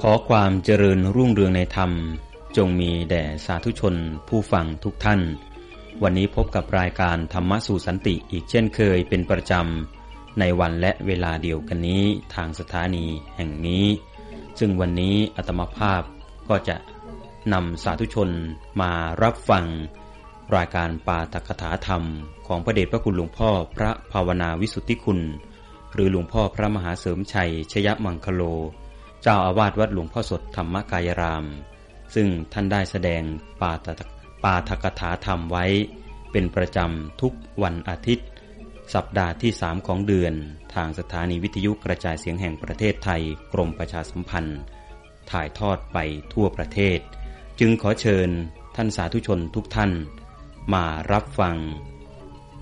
ขอความเจริญรุ่งเรืองในธรรม จงมีแด่สาธุชนผู้ฟังทุกท่าน วันนี้พบกับรายการธรรมะสู่สันติอีกเช่นเคยเป็นประจำ ในวันและเวลาเดียวกันนี้ทางสถานีแห่งนี้ ซึ่งวันนี้อัตมภาพก็จะนำสาธุชนมารับฟัง รายการปาตกถาธรรม ของพระเดชพระคุณหลวงพ่อพระภาวนาวิสุทธิคุณ หรือหลวงพ่อพระมหาเสริมชัย ชยมังคโล เจ้าอาวาสวัดหลวงพ่อสดธรรมกายราม ซึ่งท่านได้แสดงปาตปาทกถาธรรมไว้ เป็นประจำทุกวันอาทิตย์ สัปดาห์ที่สามของเดือน ทางสถานีวิทยุกระจายเสียงแห่งประเทศไทยกรมประชาสัมพันธ์ ถ่ายทอดไปทั่วประเทศ จึงขอเชิญท่านสาธุชนทุกท่าน มารับฟัง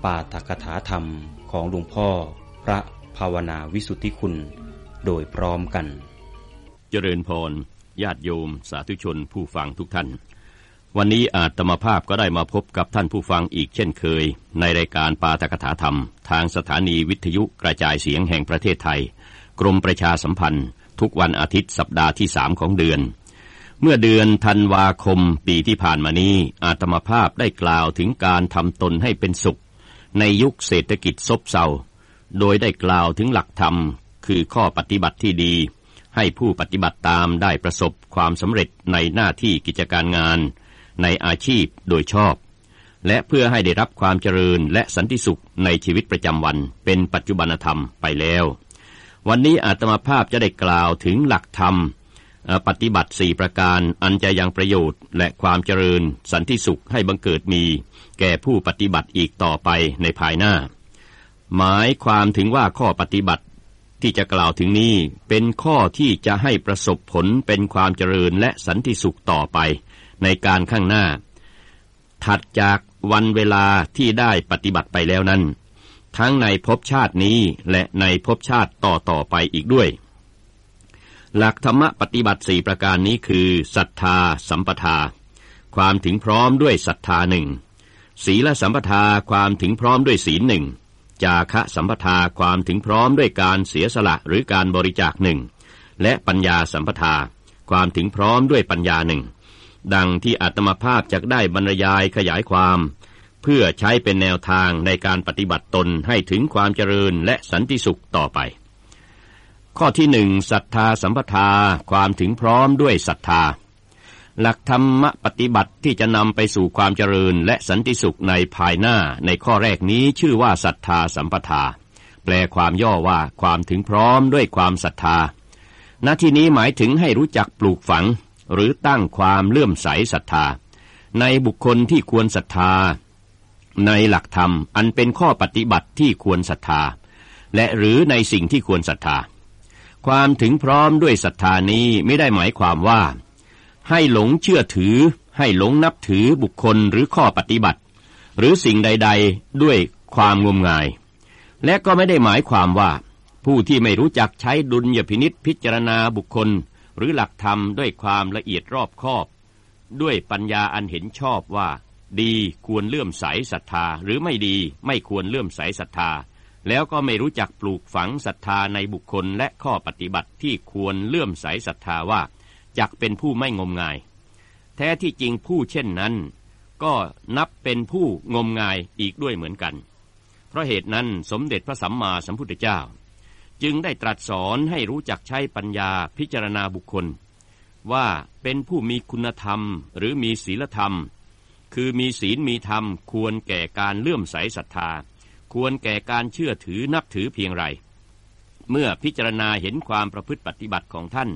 ปาตกถาธรรมของหลวงพ่อ พระภาวนาวิสุทธิคุณ โดยพร้อมกัน เจริญพรญาติโยม สาธุชนผู้ฟังทุกท่าน วันนี้อาตมาภาพก็ได้มาพบกับท่านผู้ฟังอีกเช่นเคย ในรายการปาตกถาธรรม ทางสถานีวิทยุกระจายเสียงแห่งประเทศไทย กรมประชาสัมพันธ์ ทุกวันอาทิตย์สัปดาห์ที่สามของเดือน เมื่อเดือนธันวาคมปีที่ผ่านมานี้ อาตมาภาพได้กล่าวถึงการทำตนให้เป็นสุข ในยุคเศรษฐกิจซบเซา โดยได้กล่าวถึงหลักธรรม คือข้อปฏิบัติที่ดี ให้ผู้ปฏิบัติตามได้ประสบความสำเร็จในหน้าที่กิจการงาน ในอาชีพโดยชอบ และเพื่อให้ได้รับความเจริญและสันติสุขในชีวิตประจำวัน เป็นปัจจุบันธรรมไปแล้ว วันนี้อาตมาภาพจะได้กล่าวถึงหลักธรรม ปฏิบัติสี่ประการอันจะยังประโยชน์และความเจริญสันติสุขให้บังเกิดมี แก่ผู้ปฏิบัติอีกต่อไปในภายหน้า หมายความถึงว่าข้อปฏิบัติที่จะกล่าวถึงนี้เป็นข้อที่จะให้ประสบผลเป็นความเจริญและสันติสุขต่อไปในการข้างหน้า ถัดจากวันเวลาที่ได้ปฏิบัติไปแล้วนั้น ทั้งในภพชาตินี้และในภพชาติต่อต่อไปอีกด้วย หลักธรรมปฏิบัติสี่ประการนี้คือศรัทธาสัมปทา ความถึงพร้อมด้วยศรัทธาหนึ่งศีลสัมปทาความถึงพร้อมด้วยศีลหนึ่งจาคะสัมปทาความถึงพร้อมด้วยการเสียสละหรือการบริจาคหนึ่งและปัญญาสัมปทา ความถึงพร้อมด้วยปัญญาหนึ่งดังที่อาตมาภาพจะได้บรรยายขยายความ เพื่อใช้เป็นแนวทางในการปฏิบัติตนให้ถึงความเจริญและสันติสุขต่อไป ข้อที่หนึ่งศรัทธาสัมปทาความถึงพร้อมด้วยศรัทธา หลักธรรมปฏิบัติที่จะนำไปสู่ความเจริญและสันติสุขในภายหน้า ในข้อแรกนี้ชื่อว่าศรัทธาสัมปทา แปลความย่อว่าความถึงพร้อมด้วยความศรัทธาณที่นี้หมายถึงให้รู้จักปลูกฝัง หรือตั้งความเลื่อมใสศรัทธา ในบุคคลที่ควรศรัทธา ในหลักธรรมอันเป็นข้อปฏิบัติที่ควรศรัทธา และหรือในสิ่งที่ควรศรัทธา ความถึงพร้อมด้วยศรัทธานี้ไม่ได้หมายความว่า ให้หลงเชื่อถือ ให้หลงนับถือบุคคลหรือข้อปฏิบัติ หรือสิ่งใด ๆ ด้วยความงมงาย และก็ไม่ได้หมายความว่า ผู้ที่ไม่รู้จักใช้ดุลยพินิษพิจารณาบุคคล หรือหลักธรรมด้วยความละเอียดรอบคอบ ด้วยปัญญาอันเห็นชอบว่า ดีควรเลื่อมใสศรัทธาหรือไม่ดีไม่ควรเลื่อมใสศรัทธา แล้วก็ไม่รู้จักปลูกฝังศรัทธาในบุคคลและข้อปฏิบัติที่ควรเลื่อมใสศรัทธาว่าจักเป็นผู้ไม่งมงาย แท้ที่จริงผู้เช่นนั้น ก็นับเป็นผู้งมงายอีกด้วยเหมือนกัน เพราะเหตุนั้นสมเด็จพระสัมมาสัมพุทธเจ้า จึงได้ตรัสสอนให้รู้จักใช้ปัญญาพิจารณาบุคคล ว่าเป็นผู้มีคุณธรรมหรือมีศีลธรรม คือมีศีลมีธรรมควรแก่การเลื่อมใสศรัทธา ควรแก่การเชื่อถือนับถือเพียงไร เมื่อพิจารณาเห็นความประพฤติปฏิบัติของท่าน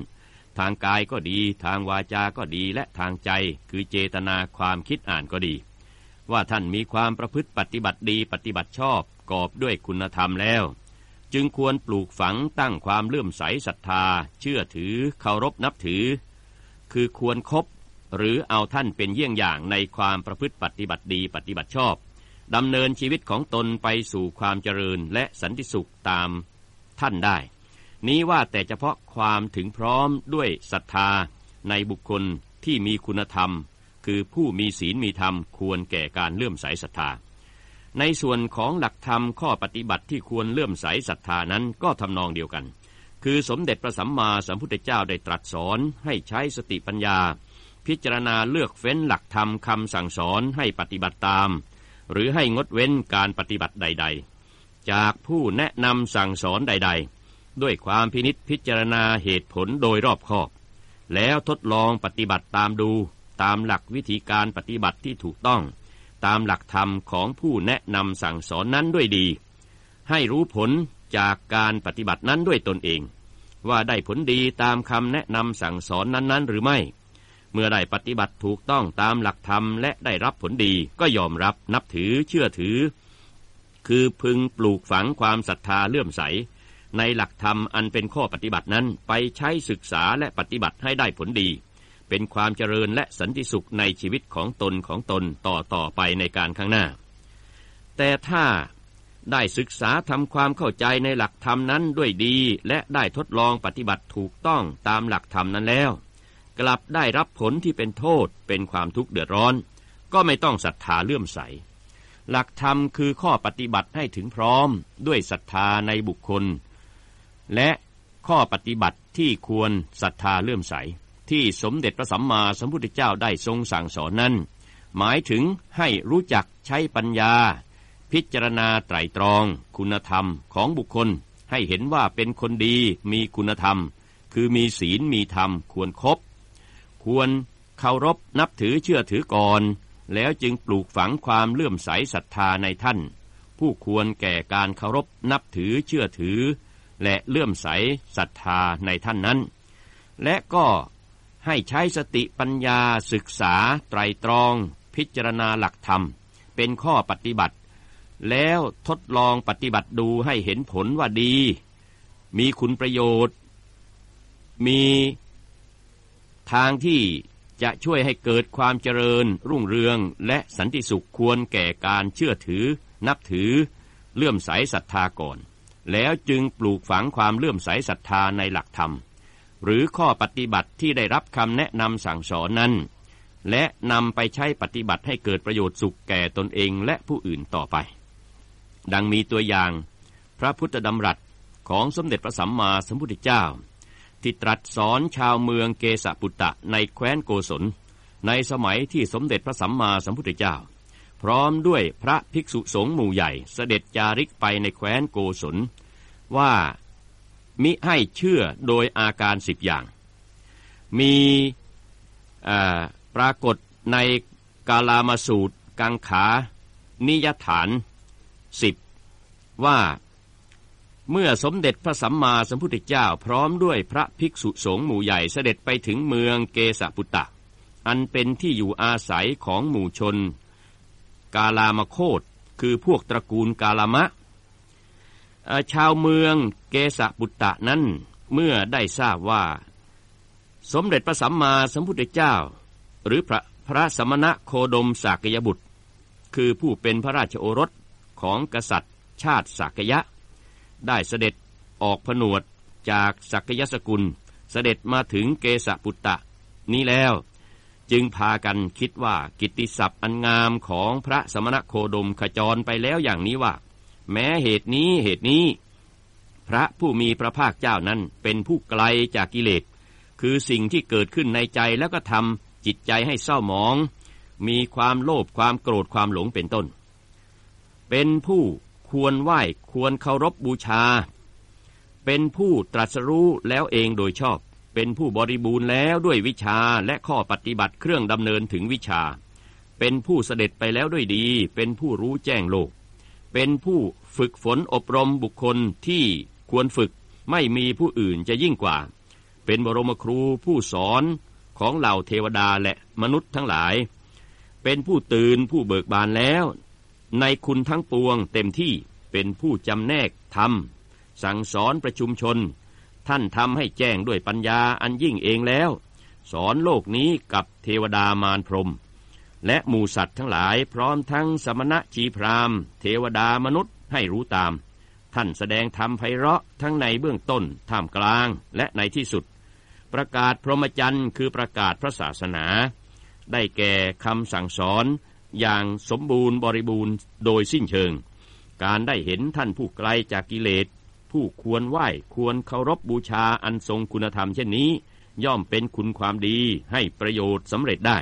ทางกายก็ดี ทางวาจาก็ดีและทางใจ คือเจตนาความคิดอ่านก็ดี ว่าท่านมีความประพฤติปฏิบัติดีปฏิบัติชอบกอบด้วยคุณธรรมแล้ว จึงควรปลูกฝังตั้งความเลื่อมใสศรัทธา เชื่อถือ เคารพนับถือ คือควรครบหรือเอาท่านเป็นเยี่ยงอย่างในความประพฤติปฏิบัติดีปฏิบัติชอบ ดำเนินชีวิตของตนไปสู่ความเจริญและสันติสุขตามท่านได้ นี้ว่าแต่เฉพาะความถึงพร้อมด้วยศรัทธาในบุคคลที่มีคุณธรรม คือผู้มีศีลมีธรรมควรแก่การเลื่อมใสศรัทธา ในส่วนของหลักธรรมข้อปฏิบัติที่ควรเลื่อมใสศรัทธานั้นก็ทำนองเดียวกัน คือสมเด็จพระสัมมาสัมพุทธเจ้าได้ตรัสสอนให้ใช้สติปัญญา พิจารณาเลือกเฟ้นหลักธรรมคำสั่งสอนให้ปฏิบัติตาม หรือให้งดเว้นการปฏิบัติใด ๆ จากผู้แนะนำสั่งสอนใด ๆ ด้วยความพินิษพิจารณาเหตุผลโดยรอบคอบ แล้วทดลองปฏิบัติตามดูตามหลักวิธีการปฏิบัติที่ถูกต้อง ตามหลักธรรมของผู้แนะนำสั่งสอนนั้นด้วยดี ให้รู้ผลจากการปฏิบัตินั้นด้วยตนเอง ว่าได้ผลดีตามคำแนะนำสั่งสอนนั้นๆ หรือไม่ เมื่อได้ปฏิบัติถูกต้องตามหลักธรรมและได้รับผลดีก็ยอมรับนับถือเชื่อถือ คือพึงปลูกฝังความศรัทธาเลื่อมใส ในหลักธรรมอันเป็นข้อปฏิบัตินั้นไปใช้ศึกษาและปฏิบัติให้ได้ผลดี เป็นความเจริญและสันติสุขในชีวิตของตนของตนต่อต่อไปในการข้างหน้า แต่ถ้าได้ศึกษาทำความเข้าใจในหลักธรรมนั้นด้วยดี และได้ทดลองปฏิบัติถูกต้องตามหลักธรรมนั้นแล้ว กลับได้รับผลที่เป็นโทษเป็นความทุกข์เดือดร้อน ก็ไม่ต้องศรัทธาเลื่อมใส หลักธรรมคือข้อปฏิบัติให้ถึงพร้อมด้วยศรัทธาในบุคคล และข้อปฏิบัติที่ควรศรัทธาเลื่อมใส ที่สมเด็จพระสัมมาสัมพุทธเจ้าได้ทรงสั่งสอนนั้น หมายถึงให้รู้จักใช้ปัญญา พิจารณาไตรตรองคุณธรรมของบุคคล ให้เห็นว่าเป็นคนดีมีคุณธรรม คือมีศีลมีธรรมควรครบ ควรเคารพนับถือเชื่อถือก่อน แล้วจึงปลูกฝังความเลื่อมใสศรัทธาในท่าน ผู้ควรแก่การเคารพนับถือเชื่อถือ และเลื่อมใสศรัทธาในท่านนั้น และก็ให้ใช้สติปัญญาศึกษาไตรตรอง พิจารณาหลักธรรม เป็นข้อปฏิบัติ แล้วทดลองปฏิบัติดูให้เห็นผลว่าดี มีคุณประโยชน์ มี ทางที่จะช่วยให้เกิดความเจริญ รุ่งเรืองและสันติสุขควรแก่การเชื่อถือ นับถือ เลื่อมใสศรัทธาก่อน แล้วจึงปลูกฝังความเลื่อมใสศรัทธาในหลักธรรม หรือข้อปฏิบัติที่ได้รับคำแนะนำสั่งสอนนั้น และนำไปใช้ปฏิบัติให้เกิดประโยชน์สุขแก่ตนเองและผู้อื่นต่อไป ดังมีตัวอย่าง พระพุทธดำรัสของสมเด็จพระสัมมาสัมพุทธเจ้า ที่ตรัสสอนชาวเมืองเกสปุตตะในแคว้นโกศล ในสมัยที่สมเด็จพระสัมมาสัมพุทธเจ้า พร้อมด้วยพระภิกษุสงฆ์หมู่ใหญ่เสด็จจาริกไปในแคว้นโกศล ว่ามิให้เชื่อโดยอาการสิบอย่าง มีปรากฏในกาลามาสูตร กังขา นิยฐานสิบว่า เมื่อสมเด็จพระสัมมาสัมพุทธเจ้าพร้อมด้วยพระภิกษุสงฆ์หมู่ใหญ่เสด็จไปถึงเมืองเกสปุตตะ อันเป็นที่อยู่อาศัยของหมู่ชน กาลามโคตคือพวกตระกูลกาลามะ ชาวเมืองเกสบุตตะนั้นเมื่อได้ทราบว่า สมเด็จพระสัมมาสัมพุทธเจ้า หรือพระพระสมณะโคดมสากยบุตร คือผู้เป็นพระราชโอรสของกษัตริย์ชาติสากยะ ได้เสด็จออกผนวดจากสักยสกุล เสด็จมาถึงเกสปุตตะ นี้แล้วจึงพากันคิดว่ากิตติศัพท์อันงามของพระสมณโคดมขจรไปแล้วอย่างนี้ว่า แม้เหตุนี้เหตุนี้ พระผู้มีพระภาคเจ้านั้นเป็นผู้ไกลจากกิเลส คือสิ่งที่เกิดขึ้นในใจแล้วก็ทำจิตใจให้เศร้าหมอง มีความโลภความโกรธความหลงเป็นต้น เป็นผู้ ควรไหว้ ควรเคารพบบูชา เป็นผู้ตรัสรู้แล้วเองโดยชอบ เป็นผู้บริบูรณ์แล้วด้วยวิชาและข้อปฏิบัติเครื่องดำเนินถึงวิชา เป็นผู้เสด็จไปแล้วด้วยดี เป็นผู้รู้แจ้งโลก เป็นผู้ฝึกฝนอบรมบุคคลที่ควรฝึกไม่มีผู้อื่นจะยิ่งกว่า เป็นบรมครูผู้สอนของเหล่าเทวดาและมนุษย์ทั้งหลาย เป็นผู้ตื่นผู้เบิกบานแล้ว ในคุณทั้งปวงเต็มที่เป็นผู้จำแนกทำสั่งสอนประชุมชน ท่านทำให้แจ้งด้วยปัญญาอันยิ่งเองแล้ว สอนโลกนี้กับเทวดามารพรม และหมูสัตว์ทั้งหลายพร้อมทั้งสมณะจีพรามเทวดามนุษย์ให้รู้ตาม ท่านแสดงธรรมไพเราะทั้งในเบื้องต้นท่ามกลางและในที่สุด ประกาศพรหมจรรย์คือประกาศพระศาสนา ได้แก่คำสั่งสอน อย่างสมบูรณ์บริบูรณ์โดยสิ้นเชิง การได้เห็นท่านผู้ไกลจากกิเลส ผู้ควรไหว้ควรเคารพบบูชาอันทรงคุณธรรมเช่นนี้ ย่อมเป็นคุณความดีให้ประโยชน์สำเร็จได้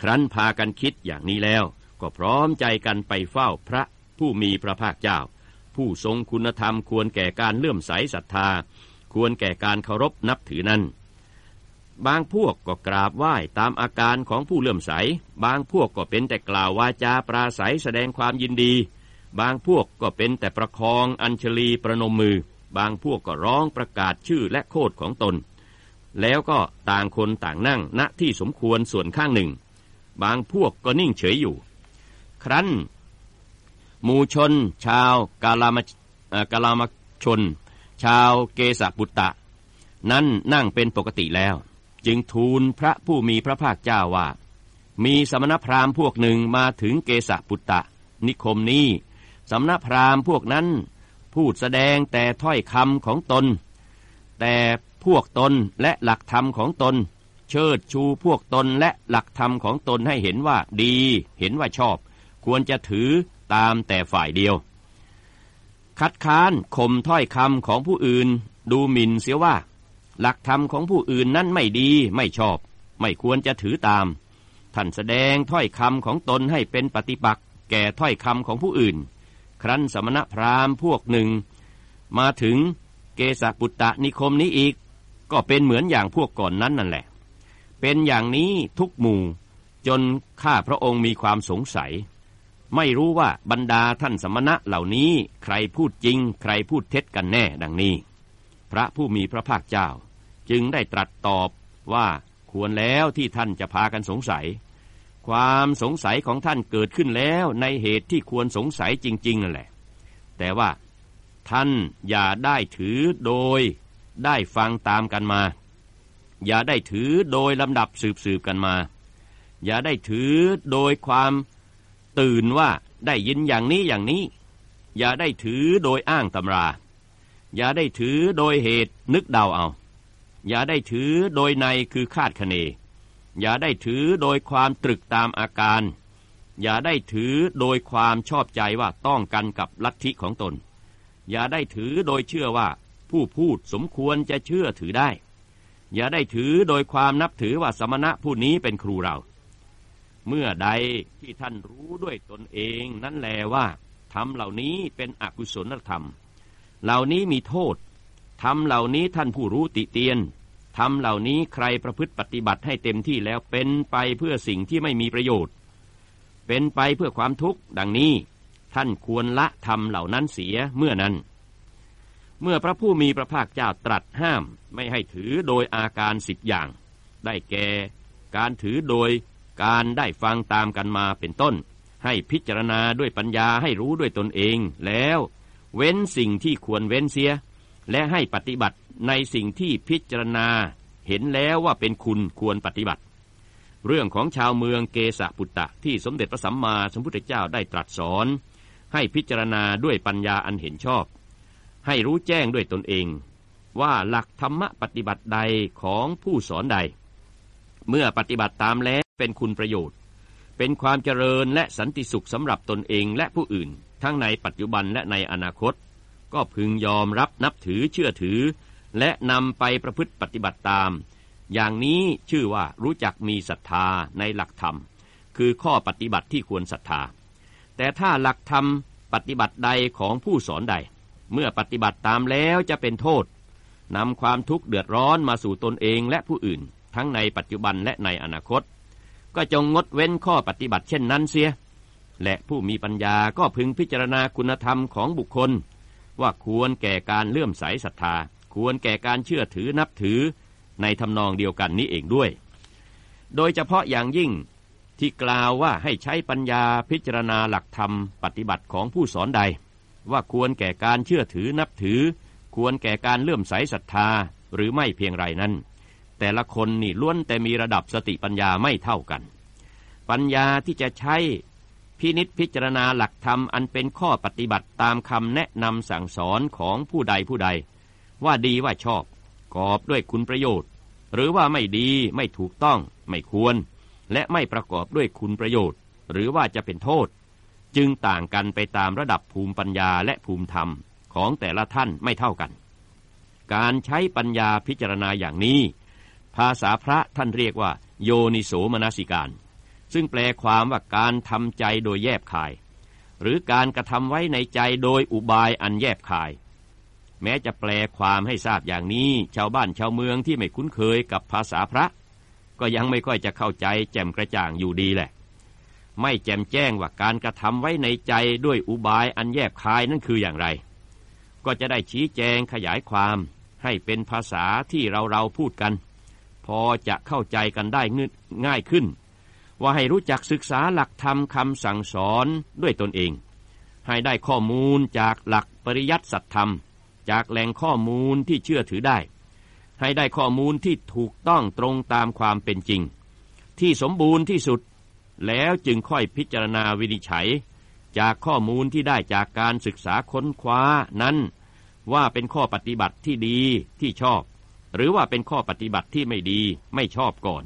ครั้นพากันคิดอย่างนี้แล้ว ก็พร้อมใจกันไปเฝ้าพระผู้มีพระภาคเจ้า ผู้ทรงคุณธรรมควรแก่การเลื่อมใสศรัทธา ควรแก่การเคารพนับถือนั้น บางพวกก็กราบไหว้ตามอาการของผู้เลื่อมใส บางพวกก็เป็นแต่กล่าววาจาปราศัยแสดงความยินดี บางพวกก็เป็นแต่ประคองอัญชลีประนมมือ บางพวกก็ร้องประกาศชื่อและโคดของตน แล้วก็ต่างคนต่างนั่งณที่สมควรส่วนข้างหนึ่ง บางพวกก็นิ่งเฉยอยู่ ครั้นหมู่ชน ชาวกาลามกาลามชน ชาวเกสบุตตะ นั้นนั่งเป็นปกติแล้ว จึงทูลพระผู้มีพระภาคเจ้าว่า มีสมณพราหมณ์พวกหนึ่งมาถึงเกสบุตตะ นิคมนี้สำนักพราหมณ์พวกนั้น พูดแสดงแต่ถ้อยคำของตน แต่พวกตนและหลักธรรมของตน เชิดชูพวกตนและหลักธรรมของตนให้เห็นว่าดี เห็นว่าชอบ ควรจะถือตามแต่ฝ่ายเดียว คัดค้านข่มถ้อยคำของผู้อื่น ดูหมิ่นเสียว่า หลักธรรมของผู้อื่นนั้นไม่ดีไม่ชอบ ไม่ควรจะถือตาม ท่านแสดงถ้อยคำของตนให้เป็นปฏิปักษ์แก่ถ้อยคำของผู้อื่น ครั้นสมณพราหมณ์พวกหนึ่ง มาถึงเกษปุตตะนิคมนี้อีก ก็เป็นเหมือนอย่างพวกก่อนนั้นนั่นแหละ เป็นอย่างนี้ทุกหมู่ จนข้าพระองค์มีความสงสัย ไม่รู้ว่าบรรดาท่านสมณะเหล่านี้ ใครพูดจริง ใครพูดเท็จกันแน่ดังนี้ พระผู้มีพระภาคเจ้า จึงได้ตรัสตอบว่าควรแล้วที่ท่านจะพากันสงสัย ความสงสัยของท่านเกิดขึ้นแล้วในเหตุที่ควรสงสัยจริง ๆนั่นแหละ แต่ว่าท่านอย่าได้ถือโดยได้ฟังตามกันมา อย่าได้ถือโดยลำดับสืบสืบกันมา อย่าได้ถือโดยความตื่นว่าได้ยินอย่างนี้อย่างนี้ อย่าได้ถือโดยอ้างตำรา อย่าได้ถือโดยเหตุนึกเดาเอา อย่าได้ถือโดยในคือคาดคะเน อย่าได้ถือโดยความตรึกตามอาการ อย่าได้ถือโดยความชอบใจว่าต้องกันกับลัทธิของตน อย่าได้ถือโดยเชื่อว่า ผู้พูดสมควรจะเชื่อถือได้ อย่าได้ถือโดยความนับถือว่าสมณะผู้นี้เป็นครูเรา เมื่อใดที่ท่านรู้ด้วยตนเองนั่นแลว่าทำเหล่านี้เป็นอกุศลธรรม เหล่านี้มีโทษทำเหล่านี้ท่านผู้รู้ติเตียนทำเหล่านี้ใครประพฤติปฏิบัติให้เต็มที่แล้วเป็นไปเพื่อสิ่งที่ไม่มีประโยชน์ เป็นไปเพื่อความทุกข์ดังนี้ ท่านควรละทำเหล่านั้นเสียเมื่อนั้น เมื่อพระผู้มีพระภาคเจ้าตรัสห้ามไม่ให้ถือโดยอาการสิบอย่าง ได้แก่การถือโดยการได้ฟังตามกันมาเป็นต้น ให้พิจารณาด้วยปัญญาให้รู้ด้วยตนเองแล้ว เว้นสิ่งที่ควรเว้นเสีย และให้ปฏิบัติในสิ่งที่พิจารณา เห็นแล้วว่าเป็นคุณควรปฏิบัติ เรื่องของชาวเมืองเกษปุตตะที่สมเด็จพระสัมมาสัมพุทธเจ้าได้ตรัสสอน ให้พิจารณาด้วยปัญญาอันเห็นชอบ ให้รู้แจ้งด้วยตนเอง ว่าหลักธรรมปฏิบัติใดของผู้สอนใด เมื่อปฏิบัติตามแล้วเป็นคุณประโยชน์ เป็นความเจริญและสันติสุขสำหรับตนเองและผู้อื่น ทั้งในปัจจุบันและในอนาคต ก็พึงยอมรับนับถือเชื่อถือ และนำไปประพฤติปฏิบัติตาม อย่างนี้ชื่อว่ารู้จักมีศรัทธาในหลักธรรม คือข้อปฏิบัติที่ควรศรัทธา แต่ถ้าหลักธรรมปฏิบัติใดของผู้สอนใด เมื่อปฏิบัติตามแล้วจะเป็นโทษนำความทุกข์เดือดร้อนมาสู่ตนเองและผู้อื่น ทั้งในปัจจุบันและในอนาคต ก็จงงดเว้นข้อปฏิบัติเช่นนั้นเสีย และผู้มีปัญญาก็พึงพิจารณาคุณธรรมของบุคคล ว่าควรแก่การเลื่อมใสศรัทธา ควรแก่การเชื่อถือนับถือในทำนองเดียวกันนี้เองด้วย โดยเฉพาะอย่างยิ่งที่กล่าวว่าให้ใช้ปัญญาพิจารณาหลักธรรมปฏิบัติของผู้สอนใด ว่าควรแก่การเชื่อถือนับถือ ควรแก่การเลื่อมใสศรัทธาหรือไม่เพียงไรนั้น แต่ละคนนี่ล้วนแต่มีระดับสติปัญญาไม่เท่ากัน ปัญญาที่จะใช้ พินิษพิจารณาหลักธรรมอันเป็นข้อปฏิบัติตามคำแนะนำสั่งสอนของผู้ใดผู้ใด ว่าดีว่าชอบกอบด้วยคุณประโยชน์ หรือว่าไม่ดีไม่ถูกต้อง ไม่ควร และไม่ประกอบด้วยคุณประโยชน์ หรือว่าจะเป็นโทษ จึงต่างกันไปตามระดับภูมิปัญญาและภูมิธรรมของแต่ละท่านไม่เท่ากัน การใช้ปัญญาพิจารณาอย่างนี้ ภาษาพระท่านเรียกว่า โยนิโสมนสิการ ซึ่งแปลความว่าการทำใจโดยแยบคาย หรือการกระทำไว้ในใจโดยอุบายอันแยบคาย แม้จะแปลความให้ทราบอย่างนี้ ชาวบ้านชาวเมืองที่ไม่คุ้นเคยกับภาษาพระ ก็ยังไม่ค่อยจะเข้าใจแจ่มกระจ่างอยู่ดีแหละ ไม่แจ่มแจ้งว่าการกระทำไว้ในใจด้วยอุบายอันแยบคายนั่นคืออย่างไร ก็จะได้ชี้แจงขยายความให้เป็นภาษาที่เราเราพูดกัน พอจะเข้าใจกันได้ง่ายขึ้น ว่าให้รู้จักศึกษาหลักธรรมคำสั่งสอนด้วยตนเอง ให้ได้ข้อมูลจากหลักปริยัติสัตธรรม จากแหล่งข้อมูลที่เชื่อถือได้ ให้ได้ข้อมูลที่ถูกต้องตรงตามความเป็นจริง ที่สมบูรณ์ที่สุด แล้วจึงค่อยพิจารณาวินิจฉัย จากข้อมูลที่ได้จากการศึกษาค้นคว้านั้น ว่าเป็นข้อปฏิบัติที่ดีที่ชอบ หรือว่าเป็นข้อปฏิบัติที่ไม่ดีไม่ชอบก่อน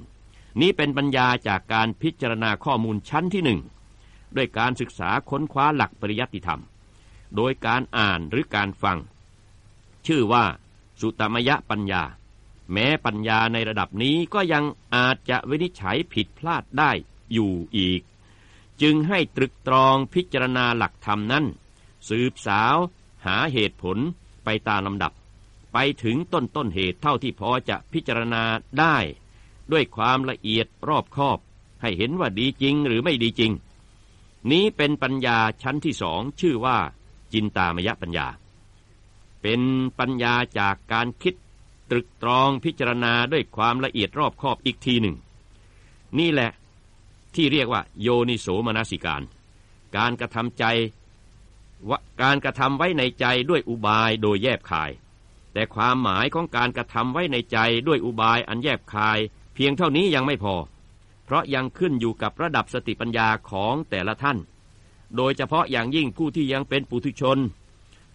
นี้เป็นปัญญาจากการพิจารณาข้อมูลชั้นที่หนึ่งด้วยการศึกษาค้นคว้าหลักปริยัติธรรม โดยการอ่านหรือการฟัง ชื่อว่า สุตมยะปัญญา แม้ปัญญาในระดับนี้ก็ยังอาจจะวินิจฉัยผิดพลาดได้อยู่อีก จึงให้ตรึกตรองพิจารณาหลักธรรมนั้น สืบสาว หาเหตุผลไปตามลำดับ ไปถึงต้นต้นเหตุเท่าที่พอจะพิจารณาได้ ด้วยความละเอียดรอบคอบ ให้เห็นว่าดีจริงหรือไม่ดีจริง นี้เป็นปัญญาชั้นที่สองชื่อว่า จินตามยปัญญา เป็นปัญญาจากการคิดตรึกตรองพิจารณาด้วยความละเอียดรอบคอบอีกทีหนึ่ง นี่แหละที่เรียกว่า โยนิโสมนสิการ การกระทำใจการกระทำไว้ในใจด้วยอุบายโดยแยบคาย แต่ความหมายของการกระทำไว้ในใจด้วยอุบายอันแยบคาย พียงเท่านี้ยังไม่พอ เพราะยังขึ้นอยู่กับระดับสติปัญญาของแต่ละท่าน โดยเฉพาะอย่างยิ่งผู้ที่ยังเป็นปุถุชน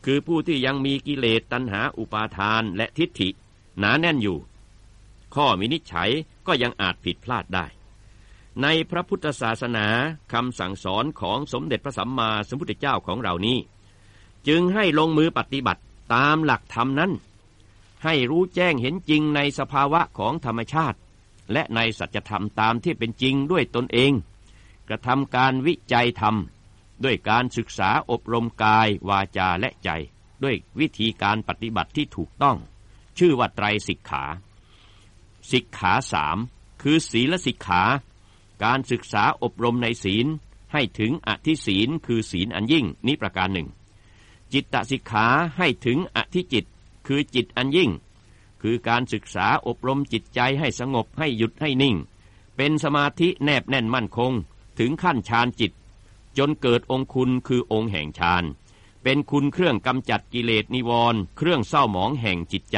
คือผู้ที่ยังมีกิเลสตัณหาอุปาทานและทิฏฐิ หนาแน่นอยู่ ข้อมินิจฉัยก็ยังอาจผิดพลาดได้ ในพระพุทธศาสนาคำสั่งสอนของสมเด็จพระสัมมาสัมพุทธเจ้าของเรานี้ จึงให้ลงมือปฏิบัติตามหลักธรรมนั้น ให้รู้แจ้งเห็นจริงในสภาวะของธรรมชาติ และในสัจธรรมตามที่เป็นจริงด้วยตนเอง กระทำการวิจัยธรรม ด้วยการศึกษาอบรมกาย วาจาและใจ ด้วยวิธีการปฏิบัติที่ถูกต้อง ชื่อว่าไตรสิกขา สิกขาสามคือศีลสิกขา การศึกษาอบรมในศีลให้ถึงอธิศีลคือศีลอันยิ่งนี้ประการหนึ่ง จิตตสิกขาให้ถึงอธิจิต คือจิตอันยิ่ง คือการศึกษาอบรมจิตใจให้สงบให้หยุดให้นิ่ง เป็นสมาธิแนบแน่นมั่นคง ถึงขั้นฌานจิต จนเกิดองคุณคือองค์แห่งฌานเป็นคุณเครื่องกำจัดกิเลสนิวรณ์เครื่องเศร้าหมองแห่งจิตใจ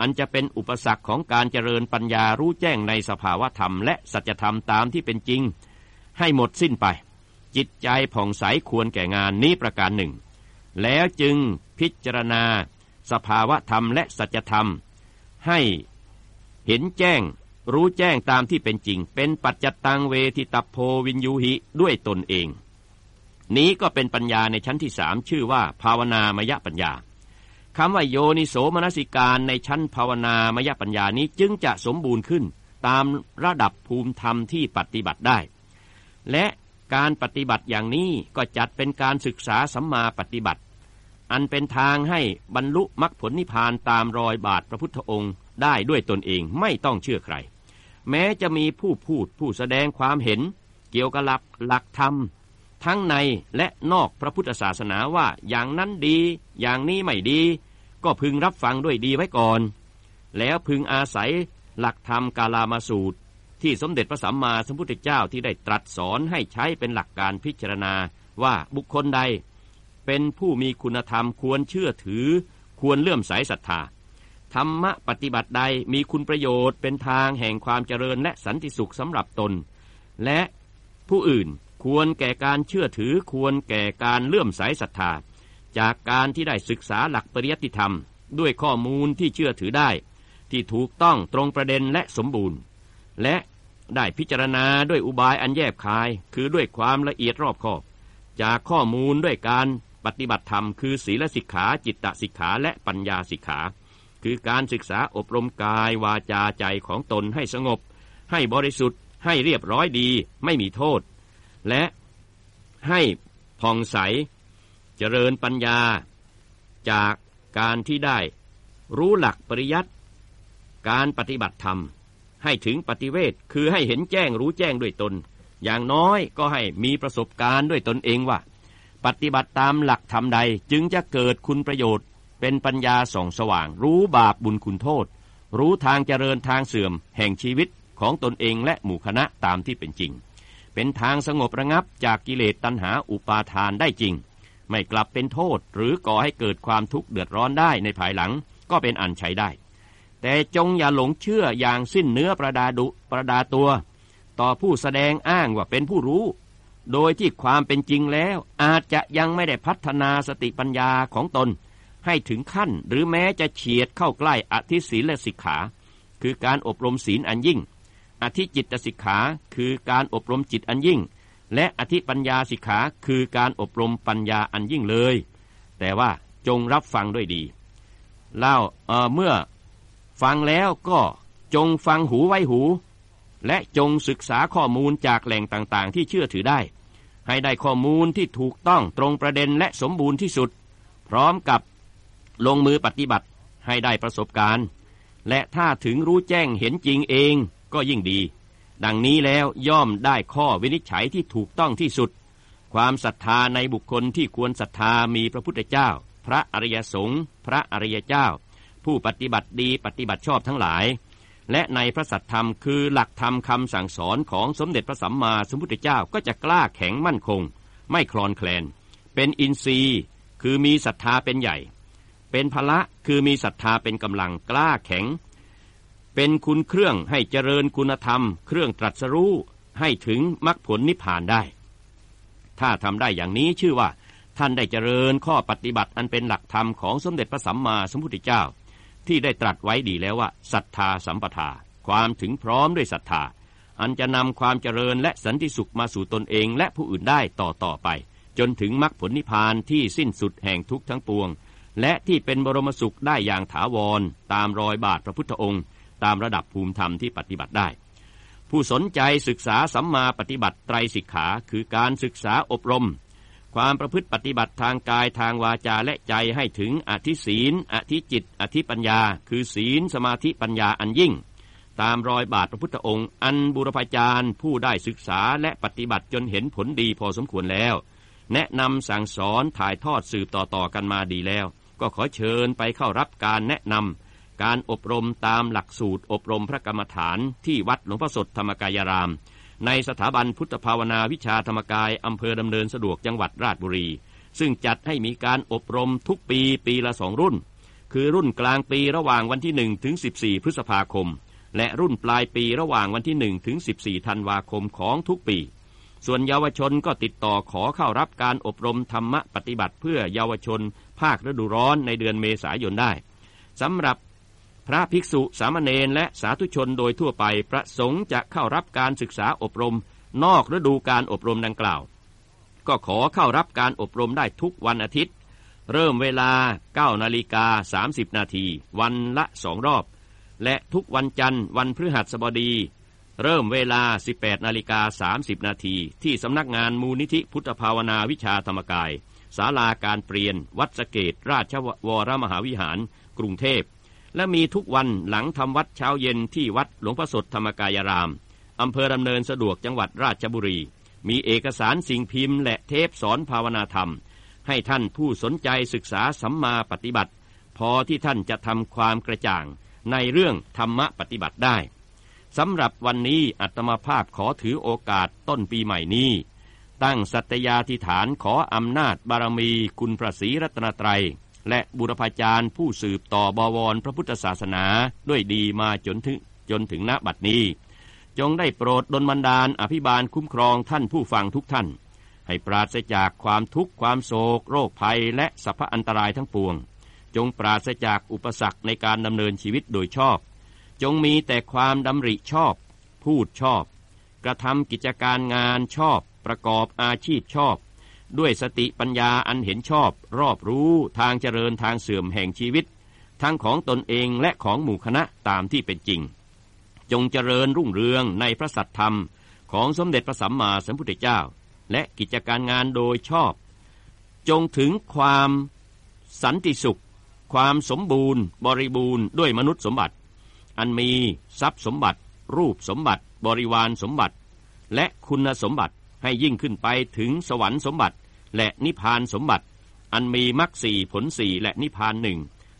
อันจะเป็นอุปสรรคของการเจริญปัญญารู้แจ้งในสภาวธรรม และสัจธรรมตามที่เป็นจริง ให้หมดสิ้นไป จิตใจผ่องใสควรแก่งานนี้ประการหนึ่ง แล้วจึงพิจารณา สภาวธรรมและสัจธรรม ให้เห็นแจ้ง รู้แจ้งตามที่เป็นจริง เป็นปัจจตังเวทิตโพวินยูหิด้วยตนเอง นี้ก็เป็นปัญญาในชั้นที่สามชื่อว่า ภาวนามยปัญญาคำว่าโยนิโสมนสิการในชั้นภาวนามยปัญญานี้จึงจะสมบูรณ์ขึ้น ตามระดับภูมิธรรมที่ปฏิบัติได้ และการปฏิบัติอย่างนี้ก็จัดเป็นการศึกษาสัมมาปฏิบัติ อันเป็นทางให้บรรลุมรรคผลนิพพานตามรอยบาทพระพุทธองค์ได้ด้วยตนเองไม่ต้องเชื่อใคร แม้จะมีผู้พูดผู้แสดงความเห็น เกี่ยวกับหลักหลักธรรม ทั้งในและนอกพระพุทธศาสนาว่าอย่างนั้นดี อย่างนี้ไม่ดี ก็พึงรับฟังด้วยดีไว้ก่อน แล้วพึงอาศัยหลักธรรมกาลามาสูตร ที่สมเด็จพระสัมมาสัมพุทธเจ้าที่ได้ตรัสสอนให้ใช้เป็นหลักการพิจารณาว่าบุคคลใด เป็นผู้มีคุณธรรมควรเชื่อถือ ควรเลื่อมใสศรัทธา ธรรมะปฏิบัติใดมีคุณประโยชน์เป็นทางแห่งความเจริญและสันติสุขสำหรับตน และผู้อื่นควรแก่การเชื่อถือควรแก่การเลื่อมใสศรัทธา จากการที่ได้ศึกษาหลักปริยัติธรรม ด้วยข้อมูลที่เชื่อถือได้ ที่ถูกต้องตรงประเด็นและสมบูรณ์ และได้พิจารณาด้วยอุบายอันแยบคาย คือด้วยความละเอียดรอบคอบ จากข้อมูลด้วยการ ปฏิบัติธรรมคือศีลสิกขาจิตตสิกขาและปัญญาสิกขา คือการศึกษาอบรมกายวาจาใจของตนให้สงบ ให้บริสุทธิ์ ให้เรียบร้อยดี ไม่มีโทษ และให้ผ่องใส เจริญปัญญา จากการที่ได้ รู้หลักปริยัติการปฏิบัติธรรม ให้ถึงปฏิเวทคือให้เห็นแจ้งรู้แจ้งด้วยตน อย่างน้อยก็ให้มีประสบการณ์ด้วยตนเองว่า ปฏิบัติตามหลักธรรมใดจึงจะเกิดคุณประโยชน์ เป็นปัญญาส่องสว่าง รู้บาปบุญคุณโทษ รู้ทางเจริญทางเสื่อม แห่งชีวิตของตนเองและหมู่คณะตามที่เป็นจริง เป็นทางสงบระงับจากกิเลสตัณหาอุปาทานได้จริง ไม่กลับเป็นโทษหรือก่อให้เกิดความทุกข์เดือดร้อนได้ในภายหลังก็เป็นอันใช้ได้ แต่จงอย่าหลงเชื่ออย่างสิ้นเนื้อประดาดุประดาตัว ต่อผู้แสดงอ้างว่าเป็นผู้รู้ โดยที่ความเป็นจริงแล้วอาจจะยังไม่ได้พัฒนาสติปัญญาของตน ให้ถึงขั้นหรือแม้จะเฉียดเข้าใกล้อธิศีลสิกขา คือการอบรมศีลอันยิ่ง อธิจิตสิกขาคือการอบรมจิตอันยิ่ง และอธิปัญญาสิกขาคือการอบรมปัญญาอันยิ่งเลย แต่ว่าจงรับฟังด้วยดีเล่าเเมื่อฟังแล้วก็จงฟังหูไว้หู และจงศึกษาข้อมูลจากแหล่งต่างๆ ที่เชื่อถือได้ ให้ได้ข้อมูลที่ถูกต้องตรงประเด็นและสมบูรณ์ที่สุด พร้อมกับลงมือปฏิบัติให้ได้ประสบการณ์ และถ้าถึงรู้แจ้งเห็นจริงเองก็ยิ่งดี ดังนี้แล้วย่อมได้ข้อวินิจฉัยที่ถูกต้องที่สุด ความศรัทธาในบุคคลที่ควรศรัทธามีพระพุทธเจ้า พระอริยสงฆ์พระอริยเจ้า ผู้ปฏิบัติดีปฏิบัติชอบทั้งหลาย และในพระสัทธรรมคือหลักธรรมคำสั่งสอนของสมเด็จพระสัมมาสัมพุทธเจ้าก็จะกล้าแข็งมั่นคง ไม่คลอนแคลน เป็นอินทรีย์คือมีศรัทธาเป็นใหญ่ เป็นพละคือมีศรัทธาเป็นกำลังกล้าแข็ง เป็นคุณเครื่องให้เจริญคุณธรรม เครื่องตรัสรู้ให้ถึงมรรคผลนิพพานได้ ถ้าทำได้อย่างนี้ชื่อว่า ท่านได้เจริญข้อปฏิบัติอันเป็นหลักธรรมของสมเด็จพระสัมมาสัมพุทธเจ้า ที่ได้ตรัสไว้ดีแล้วว่าศรัทธาสัมปทา ความถึงพร้อมด้วยศรัทธา อันจะนำความเจริญและสันติสุขมาสู่ตนเองและผู้อื่นได้ต่อต่อไป จนถึงมรรคผลนิพพานที่สิ้นสุดแห่งทุกทั้งปวง และที่เป็นบรมสุขได้อย่างถาวร ตามรอยบาทพระพุทธองค์ ตามระดับภูมิธรรมที่ปฏิบัติได้ ผู้สนใจศึกษาสัมมาปฏิบัติไตรสิกขา คือการศึกษาอบรม ความประพฤติปฏิบัติทางกายทางวาจาและใจให้ถึงอธิศีล อธิจิต อธิปัญญา คือศีลสมาธิปัญญาอันยิ่ง ตามรอยบาทพระพุทธองค์ อันบุรพาจารย์ ผู้ได้ศึกษาและปฏิบัติจนเห็นผลดีพอสมควรแล้ว แนะนำสั่งสอนถ่ายทอดสืบต่อๆกันมาดีแล้ว ก็ขอเชิญไปเข้ารับการแนะนำการอบรมตามหลักสูตรอบรมพระกรรมฐานที่วัดหลวงพ่อสดธรรมกายราม ในสถาบันพุทธภาวนาวิชาธรรมกายอำเภอดำเนินสะดวกจังหวัดราชบุรี ซึ่งจัดให้มีการอบรมทุกปีปีละสองรุ่น คือรุ่นกลางปีระหว่างวันที่1ถึง14 พฤษภาคม และรุ่นปลายปีระหว่างวันที่1ถึง14 ธันวาคมของทุกปี ส่วนเยาวชนก็ติดต่อขอเข้ารับการอบรมธรรมปฏิบัติเพื่อเยาวชน ภาคฤดูร้อนในเดือนเมษายนได้สำหรับ พระภิกษุสามเณรและสาธุชนโดยทั่วไปประสงค์จะเข้ารับการศึกษาอบรม นอกฤดูการอบรมดังกล่าว ก็ขอเข้ารับการอบรมได้ทุกวันอาทิตย์ เริ่มเวลา 9 นาฬิกา 30 นาที วันละสองรอบ และทุกวันจันทร์วันพฤหัสบดี เริ่มเวลา 18 นาฬิกา 30 นาทีที่สำนักงานมูลนิธิพุทธภาวนาวิชาธรรมกายศาลาการเปลี่ยน วัดสเกตราชวรมหาวิหาร กรุงเทพ และมีทุกวันหลังทำวัดเช้าเย็นที่วัดหลวงพระสดธรรมกายรามอำเภอดำเนินสะดวกจังหวัดราชบุรี มีเอกสารสิ่งพิมพ์และเทปสอนภาวนาธรรม ให้ท่านผู้สนใจศึกษาสัมมาปฏิบัติ พอที่ท่านจะทำความกระจ่าง ในเรื่องธรรมะปฏิบัติได้สำหรับวันนี้อัตมาภาพขอถือโอกาสต้นปีใหม่นี้ ตั้งสัตยาธิฐานขออำนาจบารมีคุณพระศรีรัตนตรัย และบุรพาจารย์ผู้สืบต่อบวรพระพุทธศาสนาด้วยดีมาจนถึงจนถึงณบัดนี้ จงได้โปรดดลบันดาลอภิบาลคุ้มครองท่านผู้ฟังทุกท่าน ให้ปราศจากความทุกข์ความโศก โรคภัยและสัพพอันตรายทั้งปวง จงปราศจากอุปสรรคในการดำเนินชีวิตโดยชอบ จงมีแต่ความดำริชอบ พูดชอบ กระทำกิจการงานชอบ ประกอบอาชีพชอบ ด้วยสติปัญญาอันเห็นชอบ รอบรู้ทางเจริญทางเสื่อมแห่งชีวิต ทั้งของตนเองและของหมู่คณะตามที่เป็นจริง จงเจริญรุ่งเรืองในพระสัตธรรม ของสมเด็จพระสัมมาสัมพุทธเจ้า และกิจการงานโดยชอบ จงถึงความสันติสุข ความสมบูรณ์ บริบูรณ์ด้วยมนุษย์สมบัติ อันมีทรัพย์สมบัติ รูปสมบัติ บริวารสมบัติ และคุณสมบัติให้ยิ่งขึ้นไปถึงสวรรค์สมบัติ และนิพพานสมบัติ อันมีมรรคสี่ผลสี่และนิพพานหนึ่ง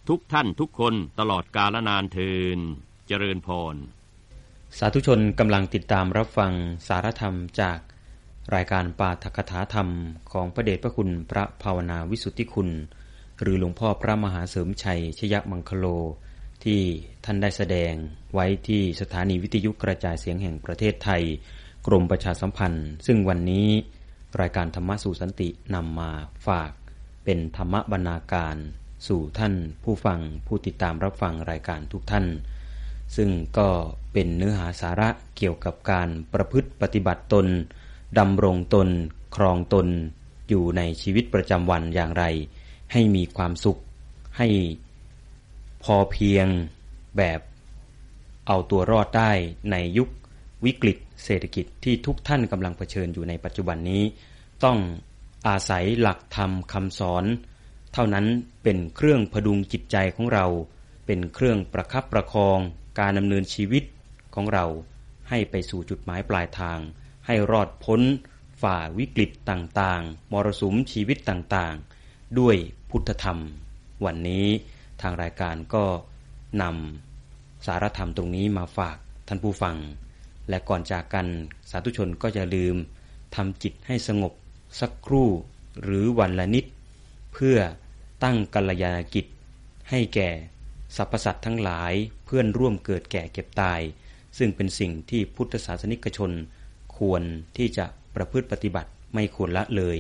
ทุกท่านทุกคนตลอดกาลนานเทินเจริญพร สาธุชนกำลังติดตามรับฟังสารธรรมจากรายการปาฐกถาธรรมของพระเดชพระคุณพระภาวนาวิสุทธิคุณ หรือหลวงพ่อพระมหาเสริมชัยชยมังคโล ที่ท่านได้แสดงไว้ที่สถานีวิทยุกระจายเสียงแห่งประเทศไทย กรมประชาสัมพันธ์ ซึ่งวันนี้ รายการธรรมะสู่สันตินำมาฝาก เป็นธรรมบรรณาการ สู่ท่านผู้ฟังผู้ติดตามรับฟังรายการทุกท่าน ซึ่งก็เป็นเนื้อหาสาระเกี่ยวกับการประพฤติปฏิบัติตนดำรงตน ครองตน อยู่ในชีวิตประจำวันอย่างไร ให้มีความสุข ให้พอเพียงแบบเอาตัวรอดได้ในยุค วิกฤตเศรษฐกิจที่ทุกท่านกำลังเผชิญอยู่ในปัจจุบันนี้ ต้องอาศัยหลักธรรมคำสอน เท่านั้นเป็นเครื่องพดุงจิตใจของเรา เป็นเครื่องประคับประคองการดำเนินชีวิตของเรา ให้ไปสู่จุดหมายปลายทาง ให้รอดพ้น ฝ่าวิกฤตต่างๆ มรสุมชีวิตต่างๆ ด้วยพุทธธรรม วันนี้ทางรายการก็นำสารธรรมตรงนี้มาฝากท่านผู้ฟัง และก่อนจากกันสาธุชนก็อย่าลืมทำจิตให้สงบสักครู่หรือวันละนิด เพื่อตั้งกัลยาณกิจ ให้แก่สรรพสัตว์ทั้งหลายเพื่อนร่วมเกิดแก่เก็บตาย ซึ่งเป็นสิ่งที่พุทธศาสนิกชน ควรที่จะประพฤติปฏิบัติไม่ควรละเลย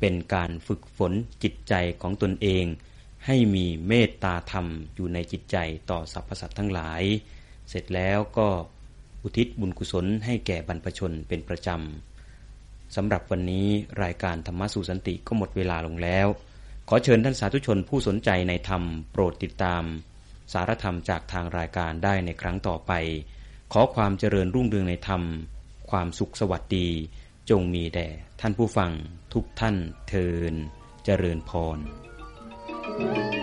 เป็นการฝึกฝนจิตใจของตนเอง ให้มีเมตตาธรรมอยู่ในจิตใจต่อสรรพสัตว์ทั้งหลาย เสร็จแล้วก็ อุทิศบุญกุศลให้แก่บรรพชนเป็นประจำสำหรับวันนี้รายการธรรมสู่สันติก็หมดเวลาลงแล้ว ขอเชิญท่านสาธุชนผู้สนใจในธรรมโปรดติดตาม สารธรรมจากทางรายการได้ในครั้งต่อไป ขอความเจริญรุ่งเรืองในธรรม ความสุขสวัสดี จงมีแด่ท่านผู้ฟังทุกท่านเทินเจริญพร Thank you.